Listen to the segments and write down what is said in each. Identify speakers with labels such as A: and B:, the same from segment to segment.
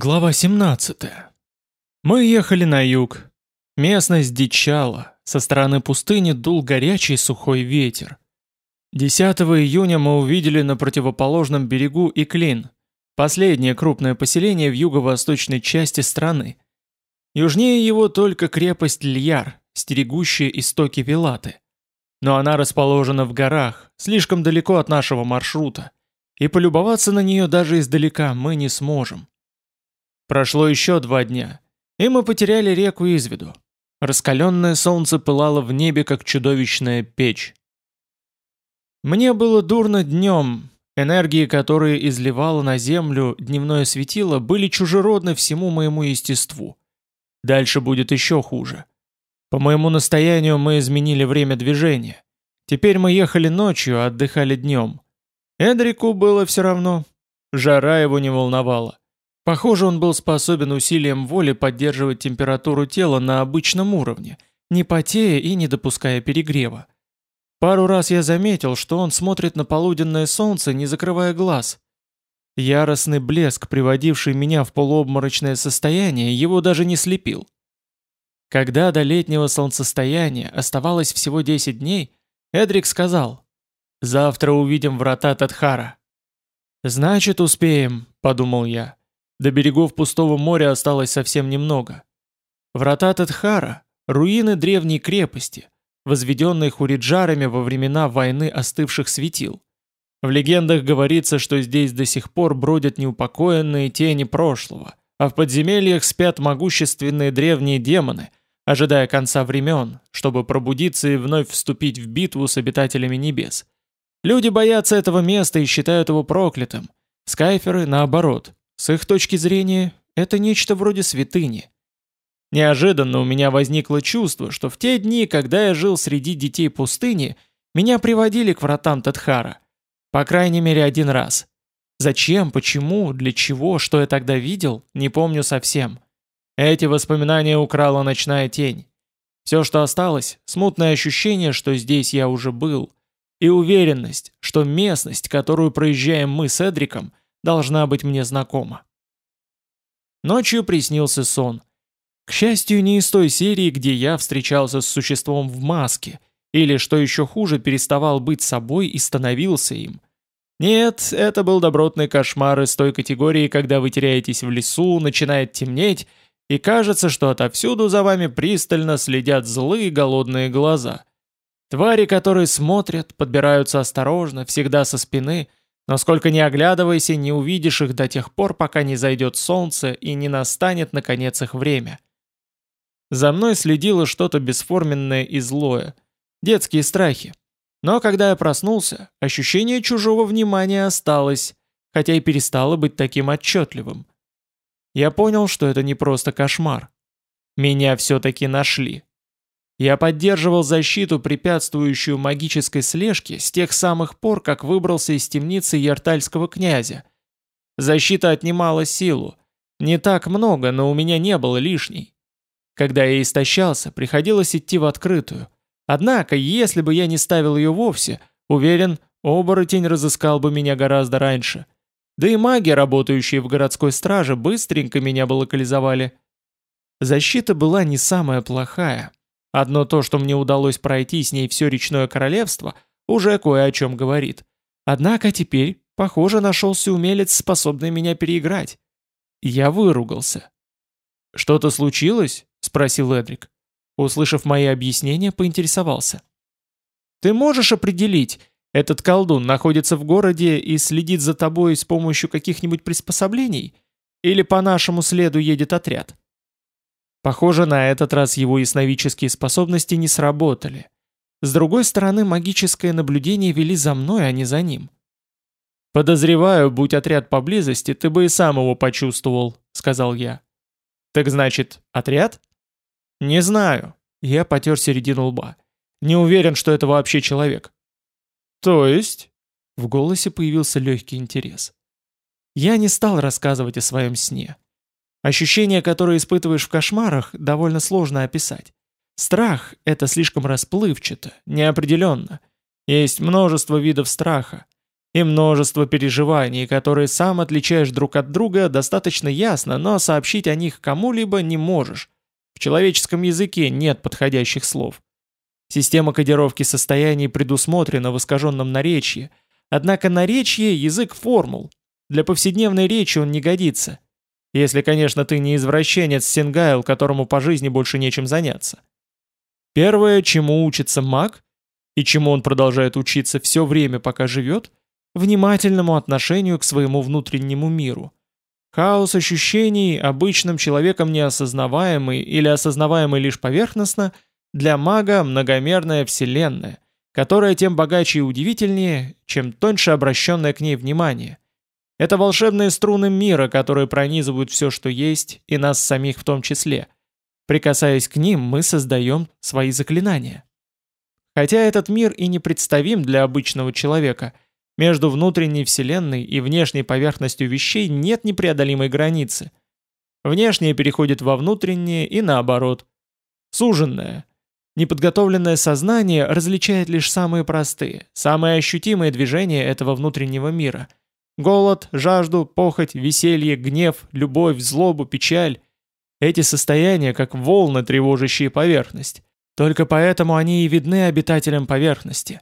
A: Глава 17. Мы ехали на юг. Местность дичала, со стороны пустыни дул горячий сухой ветер. 10 июня мы увидели на противоположном берегу Иклин, последнее крупное поселение в юго-восточной части страны. Южнее его только крепость Льяр, стерегущая истоки Вилаты. Но она расположена в горах, слишком далеко от нашего маршрута, и полюбоваться на нее даже издалека мы не сможем. Прошло еще два дня, и мы потеряли реку из виду. Раскаленное солнце пылало в небе, как чудовищная печь. Мне было дурно днем, энергии, которые изливало на землю дневное светило, были чужеродны всему моему естеству. Дальше будет еще хуже. По моему настоянию мы изменили время движения. Теперь мы ехали ночью, а отдыхали днем. Эдрику было все равно. Жара его не волновала. Похоже, он был способен усилием воли поддерживать температуру тела на обычном уровне, не потея и не допуская перегрева. Пару раз я заметил, что он смотрит на полуденное солнце, не закрывая глаз. Яростный блеск, приводивший меня в полуобморочное состояние, его даже не слепил. Когда до летнего солнцестояния оставалось всего 10 дней, Эдрик сказал, «Завтра увидим врата Татхара». «Значит, успеем», — подумал я. До берегов пустого моря осталось совсем немного. Врата Тетхара – руины древней крепости, возведенной хуриджарами во времена войны остывших светил. В легендах говорится, что здесь до сих пор бродят неупокоенные тени прошлого, а в подземельях спят могущественные древние демоны, ожидая конца времен, чтобы пробудиться и вновь вступить в битву с обитателями небес. Люди боятся этого места и считают его проклятым. Скайферы, наоборот, с их точки зрения, это нечто вроде святыни. Неожиданно у меня возникло чувство, что в те дни, когда я жил среди детей пустыни, меня приводили к вратам Тадхара. По крайней мере, один раз. Зачем, почему, для чего, что я тогда видел, не помню совсем. Эти воспоминания украла ночная тень. Все, что осталось, смутное ощущение, что здесь я уже был, и уверенность, что местность, которую проезжаем мы с Эдриком, должна быть мне знакома. Ночью приснился сон. К счастью, не из той серии, где я встречался с существом в маске, или, что еще хуже, переставал быть собой и становился им. Нет, это был добротный кошмар из той категории, когда вы теряетесь в лесу, начинает темнеть, и кажется, что отовсюду за вами пристально следят злые голодные глаза. Твари, которые смотрят, подбираются осторожно, всегда со спины, Насколько не оглядывайся, не увидишь их до тех пор, пока не зайдет солнце и не настанет, наконец, их время. За мной следило что-то бесформенное и злое. Детские страхи. Но когда я проснулся, ощущение чужого внимания осталось, хотя и перестало быть таким отчетливым. Я понял, что это не просто кошмар. Меня все-таки нашли. Я поддерживал защиту, препятствующую магической слежке, с тех самых пор, как выбрался из темницы Яртальского князя. Защита отнимала силу. Не так много, но у меня не было лишней. Когда я истощался, приходилось идти в открытую. Однако, если бы я не ставил ее вовсе, уверен, оборотень разыскал бы меня гораздо раньше. Да и маги, работающие в городской страже, быстренько меня бы локализовали. Защита была не самая плохая, Одно то, что мне удалось пройти с ней все речное королевство, уже кое о чем говорит. Однако теперь, похоже, нашелся умелец, способный меня переиграть. Я выругался. «Что-то случилось?» — спросил Эдрик. Услышав мои объяснения, поинтересовался. «Ты можешь определить, этот колдун находится в городе и следит за тобой с помощью каких-нибудь приспособлений? Или по нашему следу едет отряд?» Похоже, на этот раз его ясновидческие способности не сработали. С другой стороны, магическое наблюдение вели за мной, а не за ним. «Подозреваю, будь отряд поблизости, ты бы и сам его почувствовал», — сказал я. «Так значит, отряд?» «Не знаю». Я потер середину лба. «Не уверен, что это вообще человек». «То есть?» В голосе появился легкий интерес. Я не стал рассказывать о своем сне. Ощущения, которые испытываешь в кошмарах, довольно сложно описать. Страх — это слишком расплывчато, неопределенно. Есть множество видов страха. и множество переживаний, которые сам отличаешь друг от друга достаточно ясно, но сообщить о них кому-либо не можешь. В человеческом языке нет подходящих слов. Система кодировки состояний предусмотрена в искаженном наречии, однако наречие – язык формул. Для повседневной речи он не годится. Если, конечно, ты не извращенец Сингайл, которому по жизни больше нечем заняться. Первое, чему учится маг, и чему он продолжает учиться все время, пока живет, внимательному отношению к своему внутреннему миру. Хаос ощущений, обычным человеком неосознаваемый или осознаваемый лишь поверхностно – для мага многомерная вселенная, которая тем богаче и удивительнее, чем тоньше обращенное к ней внимание. Это волшебные струны мира, которые пронизывают все, что есть, и нас самих в том числе. Прикасаясь к ним, мы создаем свои заклинания. Хотя этот мир и не представим для обычного человека, между внутренней вселенной и внешней поверхностью вещей нет непреодолимой границы. Внешнее переходит во внутреннее и наоборот. Суженное, Неподготовленное сознание различает лишь самые простые, самые ощутимые движения этого внутреннего мира. Голод, жажду, похоть, веселье, гнев, любовь, злобу, печаль. Эти состояния как волны, тревожащие поверхность. Только поэтому они и видны обитателям поверхности.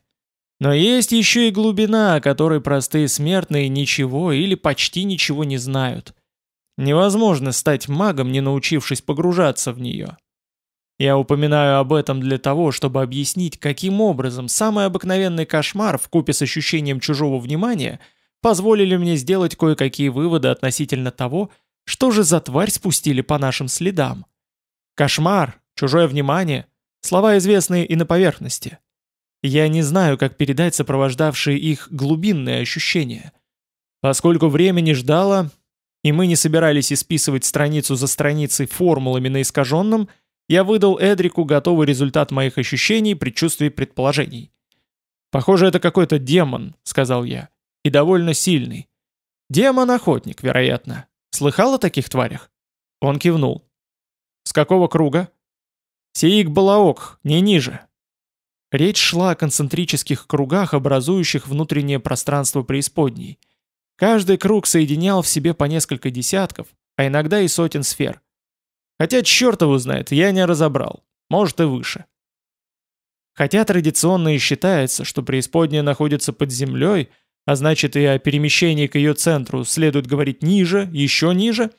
A: Но есть еще и глубина, о которой простые смертные ничего или почти ничего не знают. Невозможно стать магом, не научившись погружаться в нее. Я упоминаю об этом для того, чтобы объяснить, каким образом самый обыкновенный кошмар в купе с ощущением чужого внимания позволили мне сделать кое-какие выводы относительно того, что же за тварь спустили по нашим следам. Кошмар, чужое внимание, слова известные и на поверхности. Я не знаю, как передать сопровождавшие их глубинные ощущения. Поскольку времени ждало, и мы не собирались исписывать страницу за страницей формулами на искаженном, я выдал Эдрику готовый результат моих ощущений, предчувствий, предположений. «Похоже, это какой-то демон», — сказал я, — «и довольно сильный. Демон-охотник, вероятно. Слыхал о таких тварях?» Он кивнул. «С какого круга?» «Сиик Балаок, не ниже». Речь шла о концентрических кругах, образующих внутреннее пространство преисподней. Каждый круг соединял в себе по несколько десятков, а иногда и сотен сфер. Хотя черт его знает, я не разобрал. Может и выше. Хотя традиционно и считается, что преисподняя находится под землей, а значит и о перемещении к ее центру следует говорить ниже, еще ниже,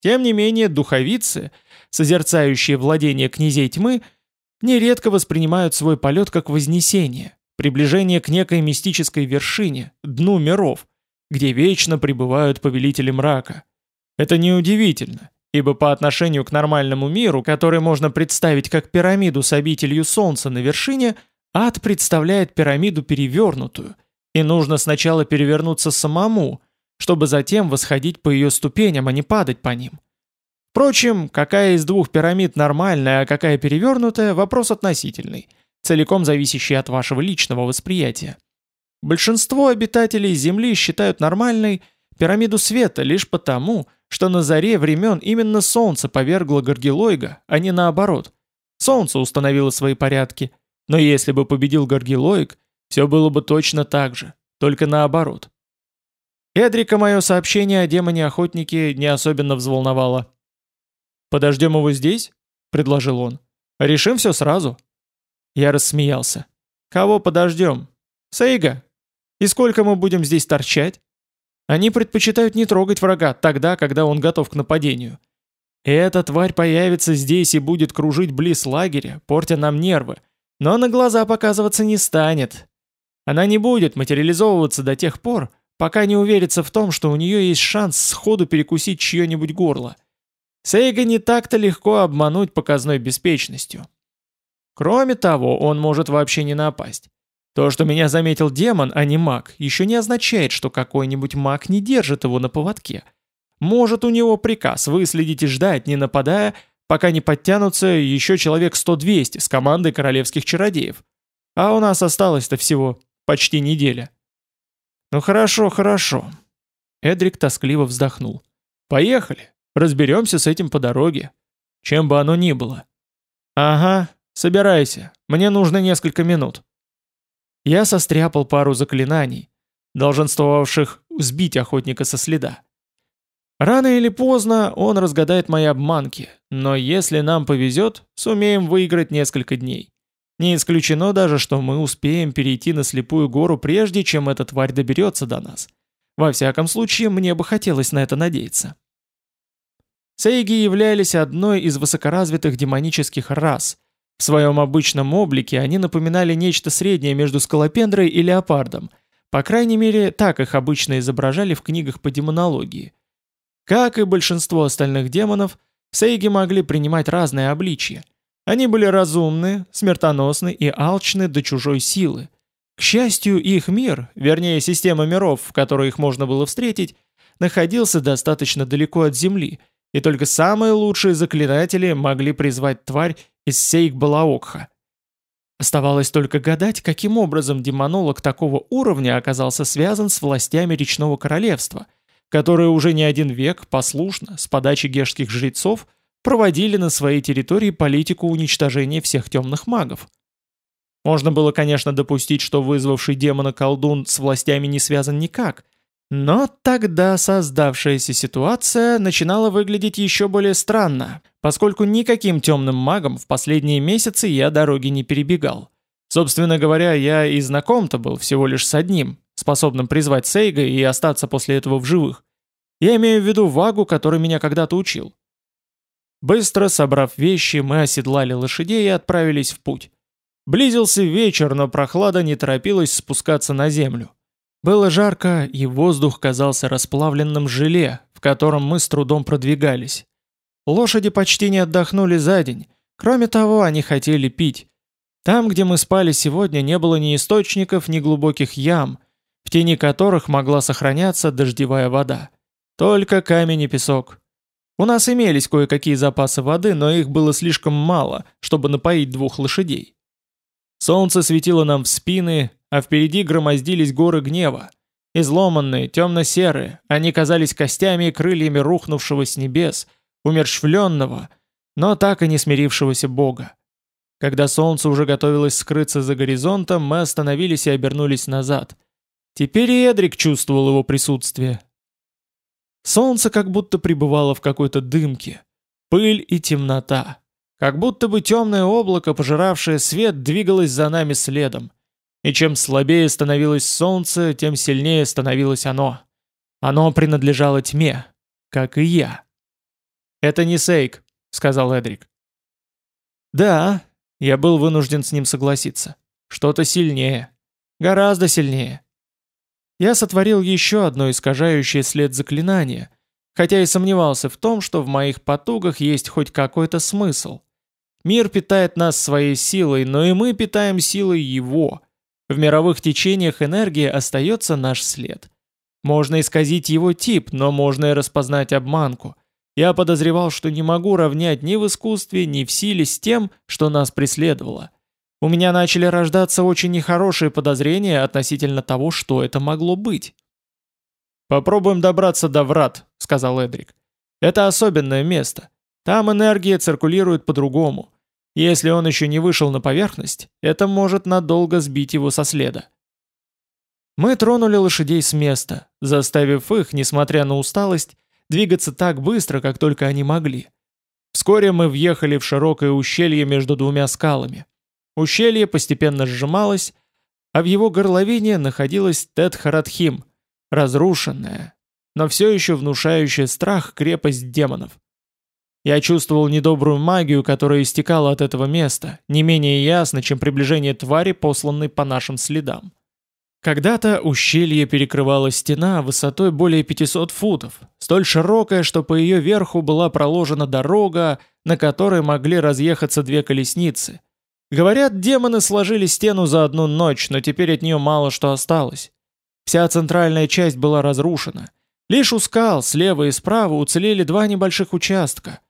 A: тем не менее духовицы, созерцающие владение князей тьмы, нередко воспринимают свой полет как вознесение, приближение к некой мистической вершине, дну миров, где вечно пребывают повелители мрака. Это неудивительно, Ибо по отношению к нормальному миру, который можно представить как пирамиду с обителью Солнца на вершине, ад представляет пирамиду перевернутую, и нужно сначала перевернуться самому, чтобы затем восходить по ее ступеням, а не падать по ним. Впрочем, какая из двух пирамид нормальная, а какая перевернутая – вопрос относительный, целиком зависящий от вашего личного восприятия. Большинство обитателей Земли считают нормальной пирамиду света лишь потому, что на заре времен именно Солнце повергло Горгилойга, а не наоборот. Солнце установило свои порядки, но если бы победил Горгилоиг, все было бы точно так же, только наоборот. Эдрика мое сообщение о демоне-охотнике не особенно взволновало. «Подождем его здесь?» — предложил он. «Решим все сразу». Я рассмеялся. «Кого подождем? Сейга? И сколько мы будем здесь торчать?» Они предпочитают не трогать врага тогда, когда он готов к нападению. Эта тварь появится здесь и будет кружить близ лагеря, портя нам нервы, но на глаза показываться не станет. Она не будет материализовываться до тех пор, пока не уверится в том, что у нее есть шанс сходу перекусить чье-нибудь горло. Сейга не так-то легко обмануть показной беспечностью. Кроме того, он может вообще не напасть. То, что меня заметил демон, а не маг, еще не означает, что какой-нибудь маг не держит его на поводке. Может, у него приказ выследить и ждать, не нападая, пока не подтянутся еще человек 100-200 с командой королевских чародеев. А у нас осталось-то всего почти неделя. Ну хорошо, хорошо. Эдрик тоскливо вздохнул. Поехали, разберемся с этим по дороге. Чем бы оно ни было. Ага, собирайся, мне нужно несколько минут. Я состряпал пару заклинаний. долженствовавших сбить охотника со следа. Рано или поздно он разгадает мои обманки, но если нам повезет, сумеем выиграть несколько дней. Не исключено даже, что мы успеем перейти на слепую гору прежде, чем эта тварь доберется до нас. Во всяком случае, мне бы хотелось на это надеяться. Сейги являлись одной из высокоразвитых демонических рас. В своем обычном облике они напоминали нечто среднее между скалопендрой и леопардом. По крайней мере, так их обычно изображали в книгах по демонологии. Как и большинство остальных демонов, сейги могли принимать разные обличия. Они были разумны, смертоносны и алчны до чужой силы. К счастью, их мир, вернее система миров, в которой их можно было встретить, находился достаточно далеко от Земли, и только самые лучшие заклинатели могли призвать тварь из Сейк-Балаокха. Оставалось только гадать, каким образом демонолог такого уровня оказался связан с властями речного королевства – которые уже не один век послушно, с подачи гешских жрецов, проводили на своей территории политику уничтожения всех темных магов. Можно было, конечно, допустить, что вызвавший демона колдун с властями не связан никак, но тогда создавшаяся ситуация начинала выглядеть еще более странно, поскольку никаким темным магом в последние месяцы я дороги не перебегал. Собственно говоря, я и знаком-то был всего лишь с одним, способным призвать Сейга и остаться после этого в живых. Я имею в виду Вагу, который меня когда-то учил. Быстро собрав вещи, мы оседлали лошадей и отправились в путь. Близился вечер, но прохлада не торопилась спускаться на землю. Было жарко, и воздух казался расплавленным желе, в котором мы с трудом продвигались. Лошади почти не отдохнули за день. Кроме того, они хотели пить. Там, где мы спали сегодня, не было ни источников, ни глубоких ям, в тени которых могла сохраняться дождевая вода. Только камень и песок. У нас имелись кое-какие запасы воды, но их было слишком мало, чтобы напоить двух лошадей. Солнце светило нам в спины, а впереди громоздились горы гнева. Изломанные, темно-серые, они казались костями и крыльями рухнувшего с небес, умерщвленного, но так и не смирившегося Бога. Когда солнце уже готовилось скрыться за горизонтом, мы остановились и обернулись назад – Теперь и Эдрик чувствовал его присутствие. Солнце как будто пребывало в какой-то дымке. Пыль и темнота. Как будто бы темное облако, пожиравшее свет, двигалось за нами следом. И чем слабее становилось солнце, тем сильнее становилось оно. Оно принадлежало тьме, как и я. «Это не Сейк», — сказал Эдрик. «Да», — я был вынужден с ним согласиться. «Что-то сильнее. Гораздо сильнее. Я сотворил еще одно искажающее след заклинание, хотя и сомневался в том, что в моих потугах есть хоть какой-то смысл. Мир питает нас своей силой, но и мы питаем силой его. В мировых течениях энергии остается наш след. Можно исказить его тип, но можно и распознать обманку. Я подозревал, что не могу равнять ни в искусстве, ни в силе с тем, что нас преследовало. У меня начали рождаться очень нехорошие подозрения относительно того, что это могло быть. «Попробуем добраться до врат», — сказал Эдрик. «Это особенное место. Там энергия циркулирует по-другому. Если он еще не вышел на поверхность, это может надолго сбить его со следа». Мы тронули лошадей с места, заставив их, несмотря на усталость, двигаться так быстро, как только они могли. Вскоре мы въехали в широкое ущелье между двумя скалами. Ущелье постепенно сжималось, а в его горловине находилась Тет-Харатхим, разрушенная, но все еще внушающая страх крепость демонов. Я чувствовал недобрую магию, которая истекала от этого места, не менее ясно, чем приближение твари, посланной по нашим следам. Когда-то ущелье перекрывала стена высотой более 500 футов, столь широкая, что по ее верху была проложена дорога, на которой могли разъехаться две колесницы, Говорят, демоны сложили стену за одну ночь, но теперь от нее мало что осталось. Вся центральная часть была разрушена. Лишь у скал слева и справа уцелели два небольших участка.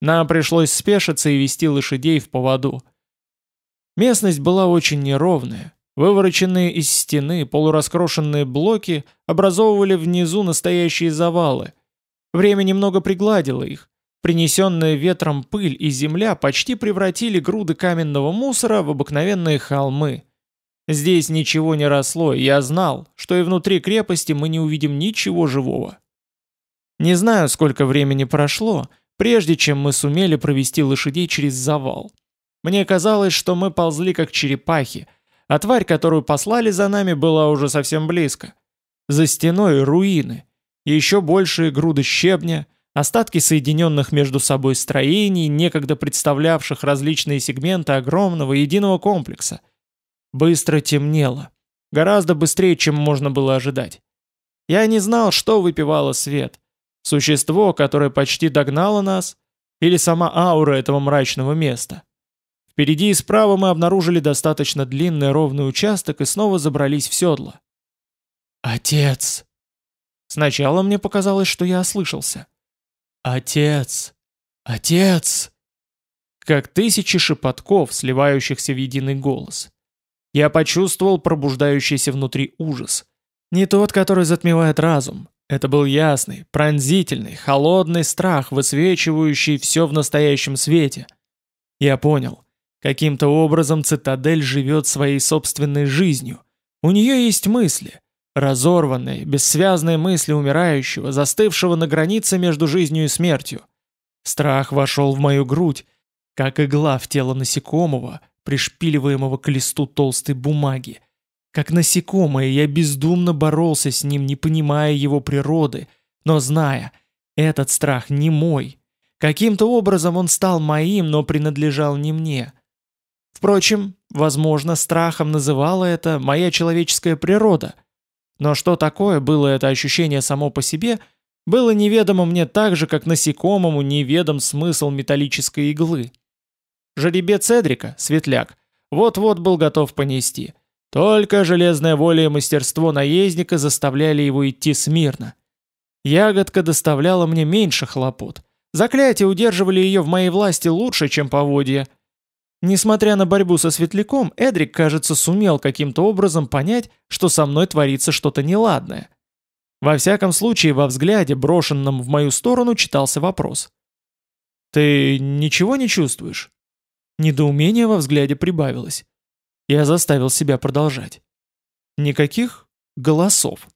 A: Нам пришлось спешиться и вести лошадей в поводу. Местность была очень неровная. Вывороченные из стены полураскрошенные блоки образовывали внизу настоящие завалы. Время немного пригладило их, Принесенная ветром пыль и земля почти превратили груды каменного мусора в обыкновенные холмы. Здесь ничего не росло, и я знал, что и внутри крепости мы не увидим ничего живого. Не знаю, сколько времени прошло, прежде чем мы сумели провести лошадей через завал. Мне казалось, что мы ползли как черепахи, а тварь, которую послали за нами, была уже совсем близко. За стеной руины, еще большие груды щебня, остатки соединенных между собой строений, некогда представлявших различные сегменты огромного единого комплекса. Быстро темнело. Гораздо быстрее, чем можно было ожидать. Я не знал, что выпивало свет. Существо, которое почти догнало нас, или сама аура этого мрачного места. Впереди и справа мы обнаружили достаточно длинный ровный участок и снова забрались в седло. «Отец!» Сначала мне показалось, что я ослышался. «Отец! Отец!» Как тысячи шепотков, сливающихся в единый голос. Я почувствовал пробуждающийся внутри ужас. Не тот, который затмевает разум. Это был ясный, пронзительный, холодный страх, высвечивающий все в настоящем свете. Я понял. Каким-то образом цитадель живет своей собственной жизнью. У нее есть мысли, Разорванные, бессвязные мысли умирающего, застывшего на границе между жизнью и смертью. Страх вошел в мою грудь, как игла в тело насекомого, пришпиливаемого к листу толстой бумаги. Как насекомое я бездумно боролся с ним, не понимая его природы, но зная, этот страх не мой. Каким-то образом он стал моим, но принадлежал не мне. Впрочем, возможно, страхом называла это моя человеческая природа — но что такое было это ощущение само по себе, было неведомо мне так же, как насекомому неведом смысл металлической иглы. Жеребец Эдрика, светляк, вот-вот был готов понести. Только железная воля и мастерство наездника заставляли его идти смирно. Ягодка доставляла мне меньше хлопот. Заклятия удерживали ее в моей власти лучше, чем поводья — Несмотря на борьбу со светляком, Эдрик, кажется, сумел каким-то образом понять, что со мной творится что-то неладное. Во всяком случае, во взгляде, брошенном в мою сторону, читался вопрос. «Ты ничего не чувствуешь?» Недоумение во взгляде прибавилось. Я заставил себя продолжать. «Никаких голосов».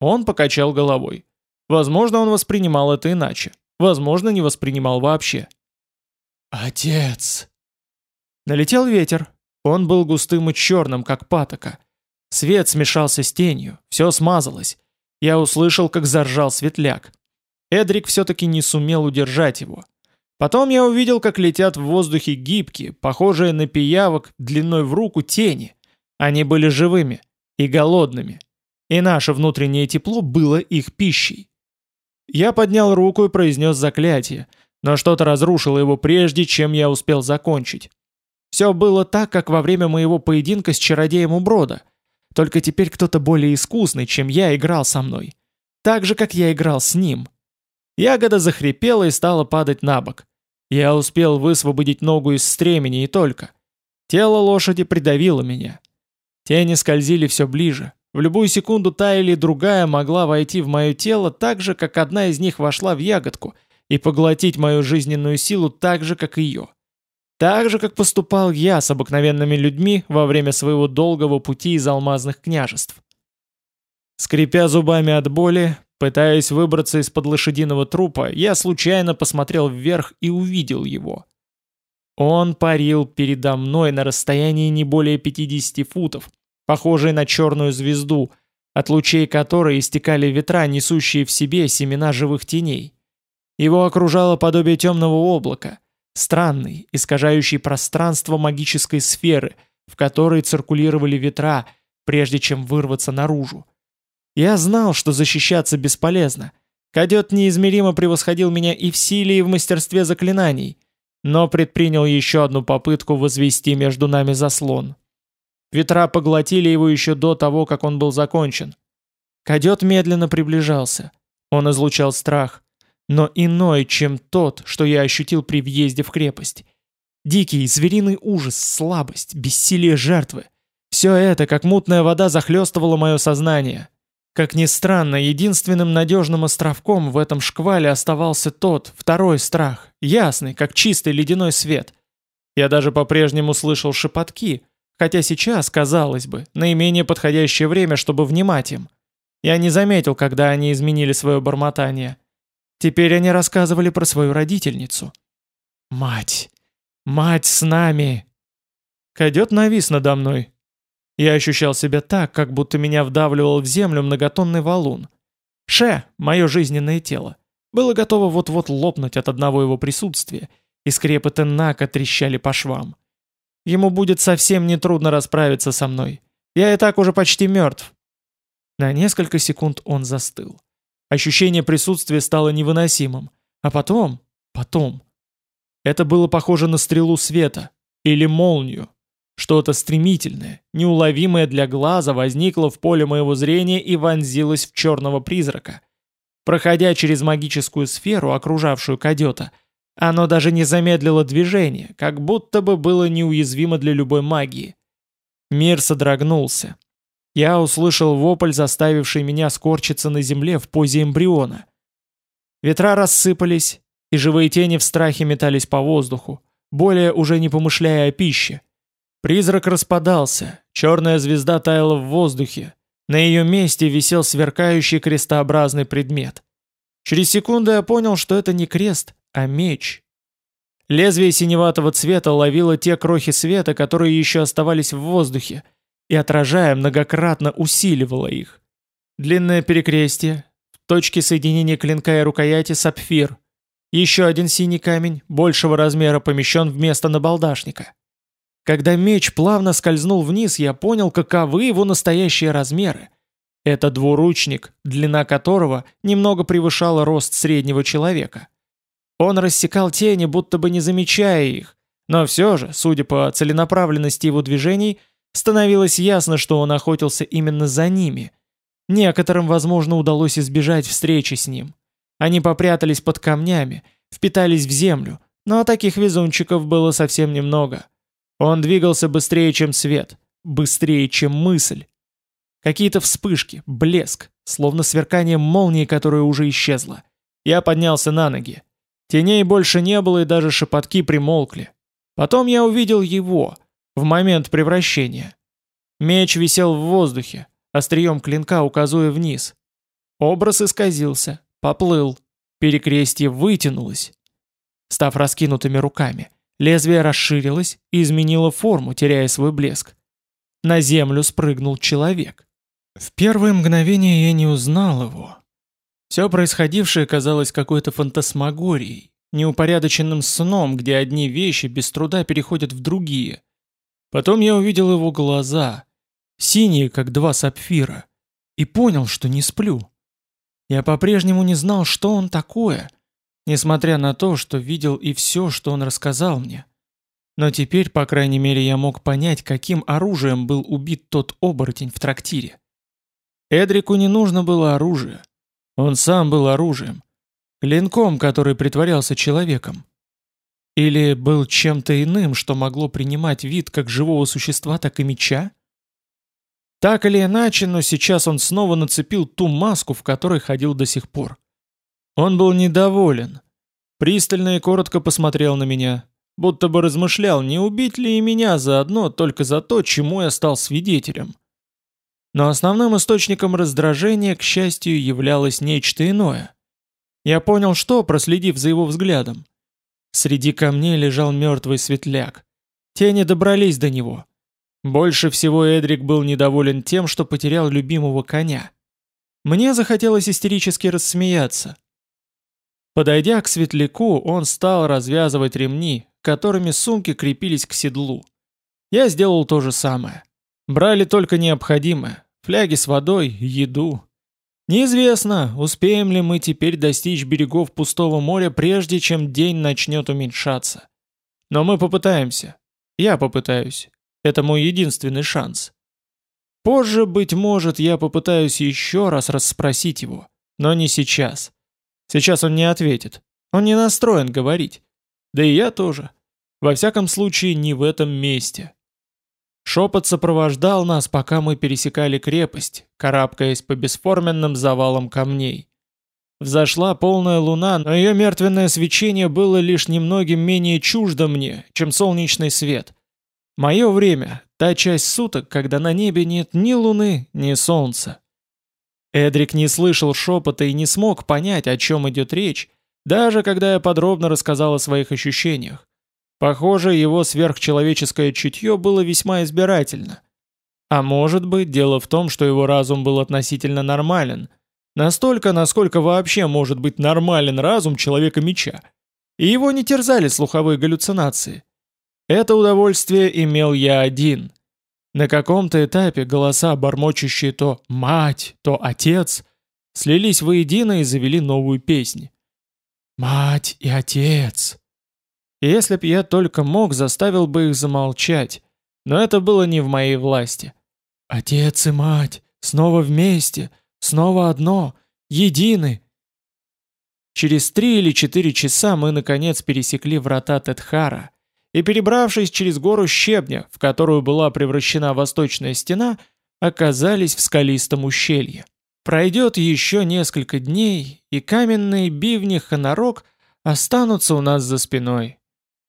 A: Он покачал головой. Возможно, он воспринимал это иначе. Возможно, не воспринимал вообще. «Отец!» Налетел ветер. Он был густым и черным, как патока. Свет смешался с тенью, все смазалось. Я услышал, как заржал светляк. Эдрик все-таки не сумел удержать его. Потом я увидел, как летят в воздухе гибкие, похожие на пиявок, длиной в руку тени. Они были живыми и голодными. И наше внутреннее тепло было их пищей. Я поднял руку и произнес заклятие, но что-то разрушило его прежде, чем я успел закончить. Все было так, как во время моего поединка с чародеем у брода. Только теперь кто-то более искусный, чем я, играл со мной. Так же, как я играл с ним. Ягода захрипела и стала падать на бок. Я успел высвободить ногу из стремени и только. Тело лошади придавило меня. Тени скользили все ближе. В любую секунду та или другая могла войти в мое тело так же, как одна из них вошла в ягодку, и поглотить мою жизненную силу так же, как ее. Так же, как поступал я с обыкновенными людьми во время своего долгого пути из алмазных княжеств. Скрипя зубами от боли, пытаясь выбраться из-под лошадиного трупа, я случайно посмотрел вверх и увидел его. Он парил передо мной на расстоянии не более 50 футов, похожий на черную звезду, от лучей которой истекали ветра, несущие в себе семена живых теней. Его окружало подобие темного облака, Странный, искажающий пространство магической сферы, в которой циркулировали ветра, прежде чем вырваться наружу. Я знал, что защищаться бесполезно. Кадет неизмеримо превосходил меня и в силе, и в мастерстве заклинаний, но предпринял еще одну попытку возвести между нами заслон. Ветра поглотили его еще до того, как он был закончен. Кадет медленно приближался. Он излучал страх но иной, чем тот, что я ощутил при въезде в крепость. Дикий, звериный ужас, слабость, бессилие жертвы. Все это, как мутная вода, захлестывало мое сознание. Как ни странно, единственным надежным островком в этом шквале оставался тот, второй страх, ясный, как чистый ледяной свет. Я даже по-прежнему слышал шепотки, хотя сейчас, казалось бы, наименее подходящее время, чтобы внимать им. Я не заметил, когда они изменили свое бормотание. Теперь они рассказывали про свою родительницу. «Мать! Мать с нами!» Кадет навис надо мной. Я ощущал себя так, как будто меня вдавливал в землю многотонный валун. Ше, мое жизненное тело, было готово вот-вот лопнуть от одного его присутствия, и скрепы Теннака трещали по швам. Ему будет совсем нетрудно расправиться со мной. Я и так уже почти мертв. На несколько секунд он застыл. Ощущение присутствия стало невыносимым. А потом, потом... Это было похоже на стрелу света или молнию. Что-то стремительное, неуловимое для глаза возникло в поле моего зрения и вонзилось в черного призрака. Проходя через магическую сферу, окружавшую кадета, оно даже не замедлило движение, как будто бы было неуязвимо для любой магии. Мир содрогнулся. Я услышал вопль, заставивший меня скорчиться на земле в позе эмбриона. Ветра рассыпались, и живые тени в страхе метались по воздуху, более уже не помышляя о пище. Призрак распадался, черная звезда таяла в воздухе. На ее месте висел сверкающий крестообразный предмет. Через секунду я понял, что это не крест, а меч. Лезвие синеватого цвета ловило те крохи света, которые еще оставались в воздухе, и, отражая, многократно усиливало их. Длинное перекрестие, в точке соединения клинка и рукояти сапфир. Еще один синий камень, большего размера, помещен вместо набалдашника. Когда меч плавно скользнул вниз, я понял, каковы его настоящие размеры. Это двуручник, длина которого немного превышала рост среднего человека. Он рассекал тени, будто бы не замечая их, но все же, судя по целенаправленности его движений, становилось ясно, что он охотился именно за ними. Некоторым, возможно, удалось избежать встречи с ним. Они попрятались под камнями, впитались в землю, но таких везунчиков было совсем немного. Он двигался быстрее, чем свет, быстрее, чем мысль. Какие-то вспышки, блеск, словно сверкание молнии, которая уже исчезла. Я поднялся на ноги. Теней больше не было, и даже шепотки примолкли. Потом я увидел его, в момент превращения. Меч висел в воздухе, острием клинка указывая вниз. Образ исказился, поплыл, перекрестье вытянулось, став раскинутыми руками. Лезвие расширилось и изменило форму, теряя свой блеск. На землю спрыгнул человек. В первое мгновение я не узнал его. Все происходившее казалось какой-то фантасмагорией, неупорядоченным сном, где одни вещи без труда переходят в другие. Потом я увидел его глаза, синие, как два сапфира, и понял, что не сплю. Я по-прежнему не знал, что он такое — Несмотря на то, что видел и все, что он рассказал мне. Но теперь, по крайней мере, я мог понять, каким оружием был убит тот оборотень в трактире. Эдрику не нужно было оружие. Он сам был оружием. Клинком, который притворялся человеком. Или был чем-то иным, что могло принимать вид как живого существа, так и меча? Так или иначе, но сейчас он снова нацепил ту маску, в которой ходил до сих пор. Он был недоволен. Пристально и коротко посмотрел на меня, будто бы размышлял, не убить ли и меня заодно только за то, чему я стал свидетелем. Но основным источником раздражения, к счастью, являлось нечто иное. Я понял, что, проследив за его взглядом. Среди камней лежал мертвый светляк. Тени добрались до него. Больше всего Эдрик был недоволен тем, что потерял любимого коня. Мне захотелось истерически рассмеяться. Подойдя к светляку, он стал развязывать ремни, которыми сумки крепились к седлу. Я сделал то же самое. Брали только необходимое. Фляги с водой, еду. Неизвестно, успеем ли мы теперь достичь берегов пустого моря, прежде чем день начнет уменьшаться. Но мы попытаемся. Я попытаюсь. Это мой единственный шанс. Позже, быть может, я попытаюсь еще раз расспросить его. Но не сейчас. Сейчас он не ответит. Он не настроен говорить. Да и я тоже. Во всяком случае, не в этом месте. Шепот сопровождал нас, пока мы пересекали крепость, карабкаясь по бесформенным завалам камней. Взошла полная луна, но ее мертвенное свечение было лишь немногим менее чуждо мне, чем солнечный свет. Мое время, та часть суток, когда на небе нет ни луны, ни солнца. Эдрик не слышал шепота и не смог понять, о чем идет речь, даже когда я подробно рассказал о своих ощущениях. Похоже, его сверхчеловеческое чутье было весьма избирательно. А может быть, дело в том, что его разум был относительно нормален. Настолько, насколько вообще может быть нормален разум человека-меча. И его не терзали слуховые галлюцинации. Это удовольствие имел я один — на каком-то этапе голоса, бормочущие то «мать», то «отец», слились воедино и завели новую песнь. «Мать и отец». Если б я только мог, заставил бы их замолчать, но это было не в моей власти. «Отец и мать, снова вместе, снова одно, едины». Через три или четыре часа мы, наконец, пересекли врата Тетхара, и, перебравшись через гору щебня, в которую была превращена восточная стена, оказались в скалистом ущелье. Пройдет еще несколько дней, и каменные бивни Ханарок останутся у нас за спиной.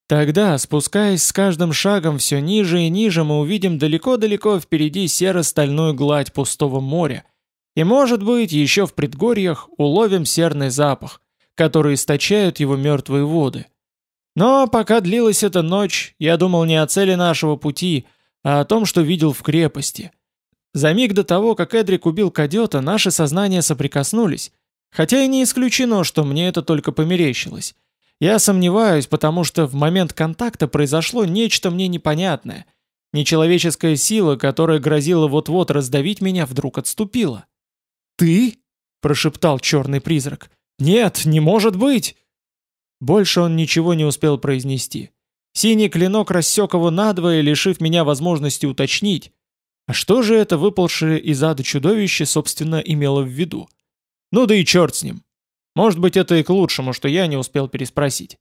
A: Тогда, спускаясь с каждым шагом все ниже и ниже, мы увидим далеко-далеко впереди серо-стальную гладь пустого моря, и, может быть, еще в предгорьях уловим серный запах, который источают его мертвые воды – но пока длилась эта ночь, я думал не о цели нашего пути, а о том, что видел в крепости. За миг до того, как Эдрик убил Кадета, наши сознания соприкоснулись, хотя и не исключено, что мне это только померещилось. Я сомневаюсь, потому что в момент контакта произошло нечто мне непонятное. Нечеловеческая сила, которая грозила вот-вот раздавить меня, вдруг отступила. «Ты?» – прошептал черный призрак. «Нет, не может быть!» Больше он ничего не успел произнести. Синий клинок рассек его надвое, лишив меня возможности уточнить. А что же это выпалшее из ада чудовище, собственно, имело в виду? Ну да и черт с ним. Может быть, это и к лучшему, что я не успел переспросить.